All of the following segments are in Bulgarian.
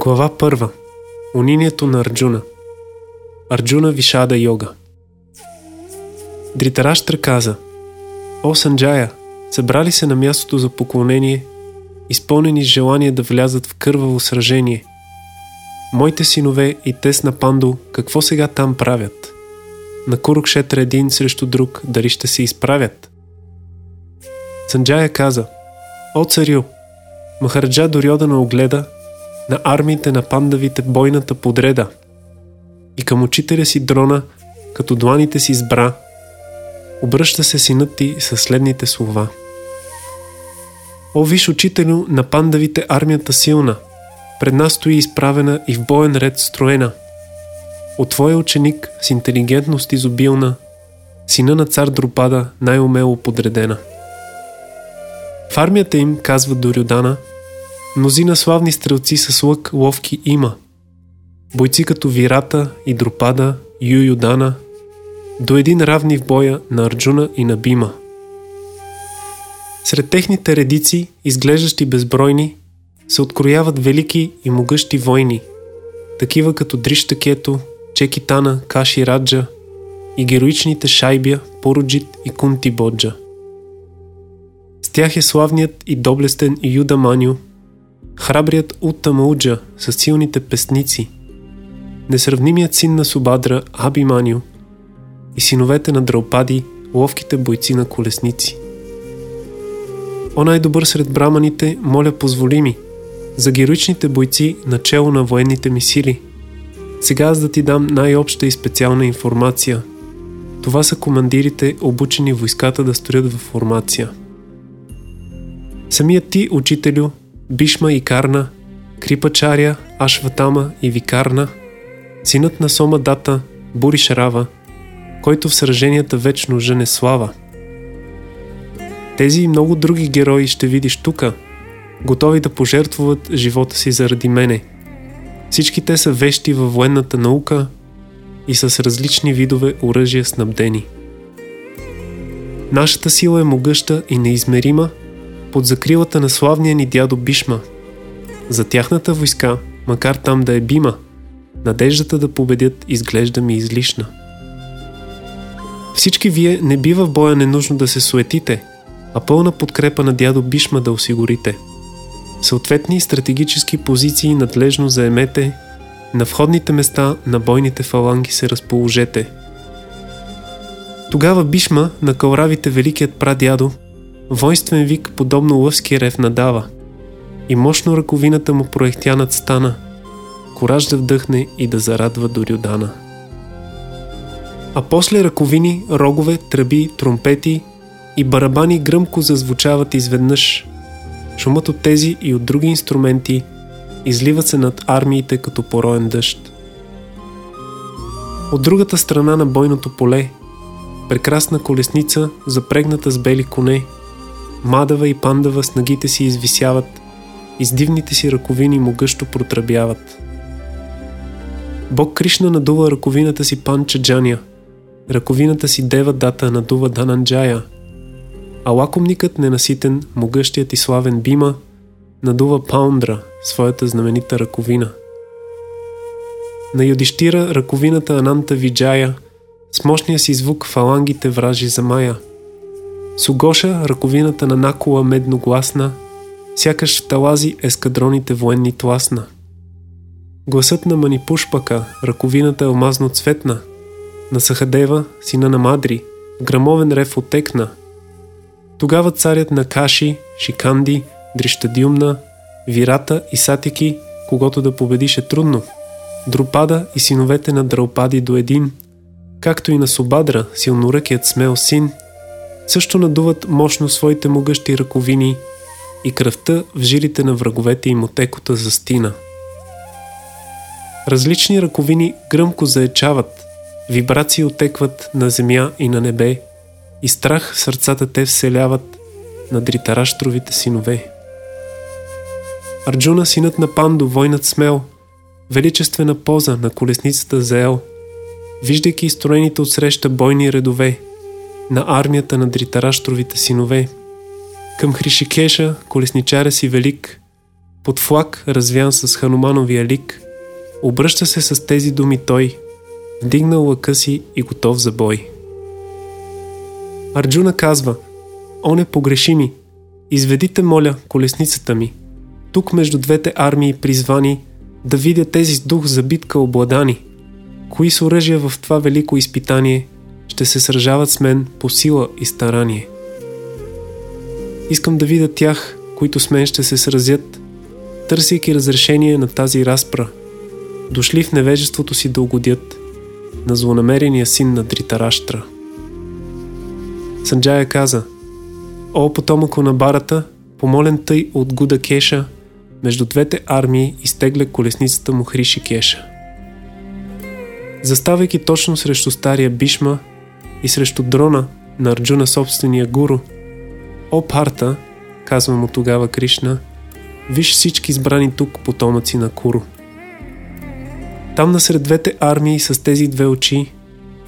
Глава първа. Унинието на Арджуна. Арджуна Вишада йога. Дритараштра каза О, Санджая, събрали се на мястото за поклонение, изпълнени с желание да влязат в кърваво сражение. Моите синове и те на Пандо, какво сега там правят? На Курукшетра един срещу друг, дали ще се изправят? Санджая каза О, царю, Махарджа Дорьодана огледа на армиите на пандавите бойната подреда. И към учителя си дрона, като дланите си сбра, обръща се синът ти със следните слова. О, виж, учителю, на пандавите армията силна, пред нас стои изправена и в боен ред строена. От твоя ученик с интелигентност изобилна, сина на цар Друпада най-умело подредена. В армията им, казва Дорюдана, Мнозина славни стрелци с лък ловки има. Бойци като Вирата и Дропада, Ю Юдана, до един равни в боя на Арджуна и на Бима. Сред техните редици, изглеждащи безбройни, се открояват велики и могъщи войни, такива като Дриштакето, Чекитана, Каши Раджа и героичните Шайбия, Породжит и Кунти Боджа. С тях е славният и доблестен Юда Маню – храбрият Уттамауджа с силните песници, несравнимият син на Субадра Абиманио и синовете на Драупади, ловките бойци на колесници. О най-добър сред браманите, моля позволи ми, за героичните бойци начало на военните ми сили. Сега аз да ти дам най-обща и специална информация. Това са командирите, обучени войската да строят в формация. Самият ти, учителю, Бишма и Карна, Крипачаря, Ашватама и Викарна, синът на Сома Дата, Бури Шарава, който в сраженията вечно жене слава. Тези и много други герои ще видиш тука, готови да пожертвуват живота си заради мене. Всички те са вещи във военната наука и с различни видове оръжия снабдени. Нашата сила е могъща и неизмерима – под закрилата на славния ни дядо Бишма. За тяхната войска, макар там да е бима, надеждата да победят изглежда ми излишна. Всички вие не бива в боя ненужно да се суетите, а пълна подкрепа на дядо Бишма да осигурите. Съответни стратегически позиции надлежно заемете, на входните места на бойните фаланги се разположете. Тогава Бишма на кълравите великият прадядо Войствен вик, подобно лъвски рев надава. И мощно ръковината му проехтянат стана. Кораж да вдъхне и да зарадва до Рюдана. А после ръковини, рогове, тръби, тромпети и барабани гръмко зазвучават изведнъж. Шумът от тези и от други инструменти изливат се над армиите като пороен дъжд. От другата страна на бойното поле, прекрасна колесница, запрегната с бели коне – Мадава и Пандава с нагите си извисяват, и с дивните си ръковини могъщо протръбяват. Бог Кришна надува ръковината си Панча Джаня, ръковината си Дева Дата надува Дананджая, а лакомникът ненаситен, могъщият и славен Бима надува Паундра, своята знаменита ръковина. На Юдиштира ръковината Ананта Виджая с мощния си звук фалангите вражи за Мая – Сугоша, ръковината на Накола медногласна, сякаш талази ескадроните военни тласна. Гласът на Манипушпака, ръковината е алмазно цветна, на Сахадева, сина на Мадри, грамовен рев отекна. Тогава царят на Каши, Шиканди, Дрищадиумна, Вирата и Сатики, когато да победише трудно. Друпада и синовете на Драупади до един, както и на Собадра, силноръкият смел син – също надуват мощно своите могъщи ръковини и кръвта в жилите на враговете им отекота застина. Различни ръковини гръмко заечават, вибрации отекват на земя и на небе и страх в сърцата те вселяват на дритараштровите синове. Арджуна, синът на Пандо, войнат смел, величествена поза на колесницата заел, виждайки изстроените отсреща бойни редове – на армията на Дритараштровите синове. Към Хришикеша, колесничаря си велик, под флаг, развян с Ханумановия лик, обръща се с тези думи той, вдигнал лъка си и готов за бой. Арджуна казва, О непогрешими, изведите, моля, колесницата ми, тук между двете армии призвани, да видя тези с дух за битка обладани, кои с оръжия в това велико изпитание ще се сражават с мен по сила и старание. Искам да видя тях, които с мен ще се сразят, търсейки разрешение на тази разпра, дошли в невежеството си да угодят на злонамерения син на Дритараштра. Санджая каза, О, потомъко на барата, помолен тъй от Гуда Кеша, между двете армии изтегля колесницата му Хриши Кеша. Заставайки точно срещу стария Бишма и срещу дрона на Арджуна собствения гуру, О, Парта, казва му тогава Кришна, виж всички избрани тук потомъци на Куру. Там насред двете армии с тези две очи,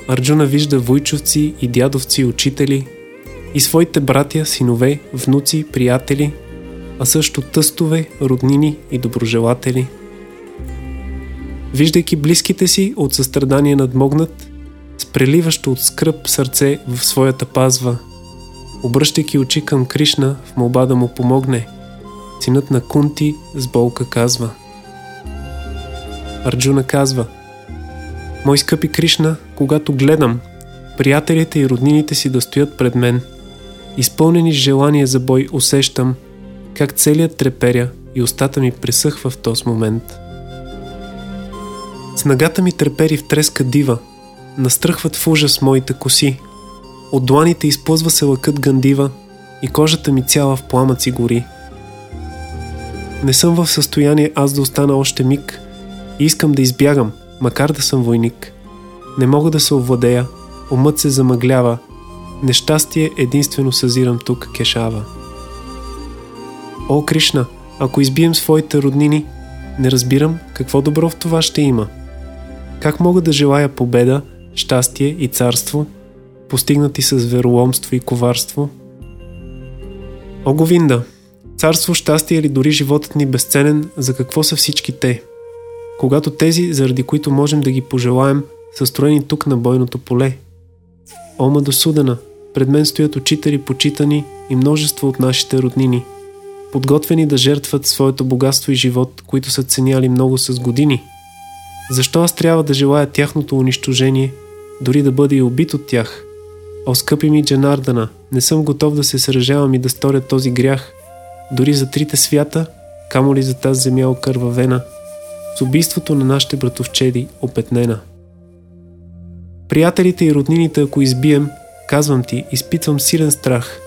Арджуна вижда войчовци и дядовци учители и своите братя, синове, внуци, приятели, а също тъстове, роднини и доброжелатели. Виждайки близките си от състрадание надмогнат, с преливащо от скръп сърце в своята пазва – обръщайки очи към Кришна в молба да му помогне. Синът на Кунти с болка казва. Арджуна казва Мой скъпи Кришна, когато гледам приятелите и роднините си да стоят пред мен, изпълнени с желание за бой усещам как целият треперя и устата ми пресъхва в този момент. Снагата ми трепери в треска дива, настръхват в ужас моите коси – от дланите изплъзва се лъкът гандива и кожата ми цяла в пламъци гори. Не съм в състояние аз да остана още миг и искам да избягам, макар да съм войник. Не мога да се овладея, умът се замъглява, нещастие единствено съзирам тук кешава. О, Кришна, ако избием своите роднини, не разбирам какво добро в това ще има. Как мога да желая победа, щастие и царство – постигнати с вероломство и коварство? О, Говинда! Царство, щастие или дори животът ни безценен, за какво са всички те? Когато тези, заради които можем да ги пожелаем, са строени тук на бойното поле. О, Мадосудена! Пред мен стоят учители почитани и множество от нашите роднини, подготвени да жертват своето богатство и живот, които са ценяли много с години. Защо аз трябва да желая тяхното унищожение, дори да бъда и убит от тях – О, скъпи ми Джанардана, не съм готов да се сражавам и да сторя този грях, дори за трите свята, камо ли за тази земя окървавена, с убийството на нашите братовчеди опетнена. Приятелите и роднините, ако избием, казвам ти, изпитвам силен страх,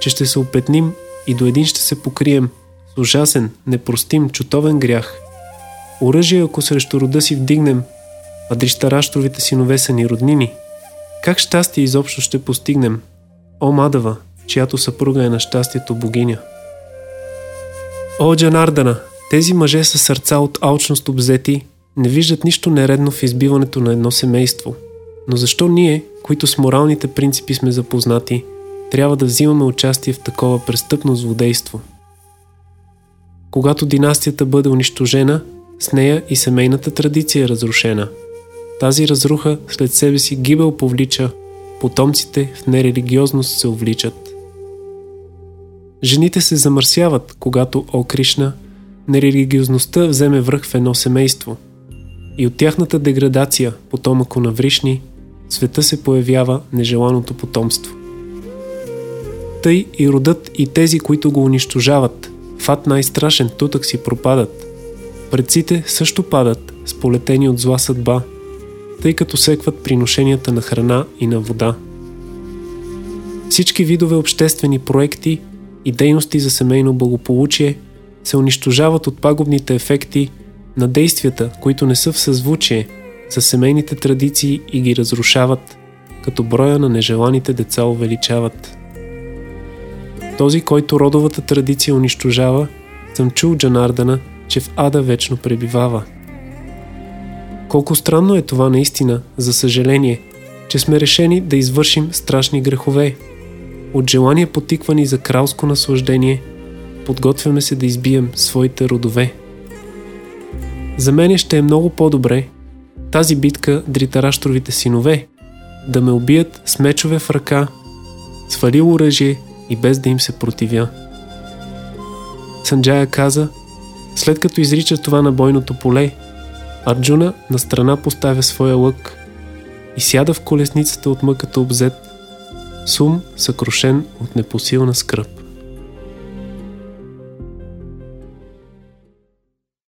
че ще се опетним и до един ще се покрием с ужасен, непростим, чутовен грях. Оръжие, ако срещу рода си вдигнем, а дрищаращовите синове са ни роднини – как щастие изобщо ще постигнем? О, Мадава, чиято съпруга е на щастието богиня. О, Джанардана, тези мъже с сърца от алчност обзети не виждат нищо нередно в избиването на едно семейство. Но защо ние, които с моралните принципи сме запознати, трябва да взимаме участие в такова престъпно злодейство? Когато династията бъде унищожена, с нея и семейната традиция е разрушена – тази разруха след себе си гибел повлича, потомците в нерелигиозност се увличат. Жените се замърсяват, когато, о Кришна, нерелигиозността вземе връх в едно семейство. И от тяхната деградация, потомъко на Вришни, света се появява нежеланото потомство. Тъй и родът и тези, които го унищожават, фат най-страшен тутък си пропадат. Предците също падат, сполетени от зла съдба – тъй като секват приношенията на храна и на вода. Всички видове обществени проекти и дейности за семейно благополучие се унищожават от пагубните ефекти на действията, които не са в съзвучие с семейните традиции и ги разрушават, като броя на нежеланите деца увеличават. Този, който родовата традиция унищожава, съм чул Джанардана, че в ада вечно пребивава. Колко странно е това наистина, за съжаление, че сме решени да извършим страшни грехове. От желание потиквани за кралско наслаждение, подготвяме се да избием своите родове. За мен ще е много по-добре тази битка Дритаращровите синове да ме убият с мечове в ръка, свалил оръжие и без да им се противя. Санджая каза, след като изрича това на бойното поле, Арджуна на страна поставя своя лък и сяда в колесницата от мъката обзет, сум съкрушен от непосилна скръп.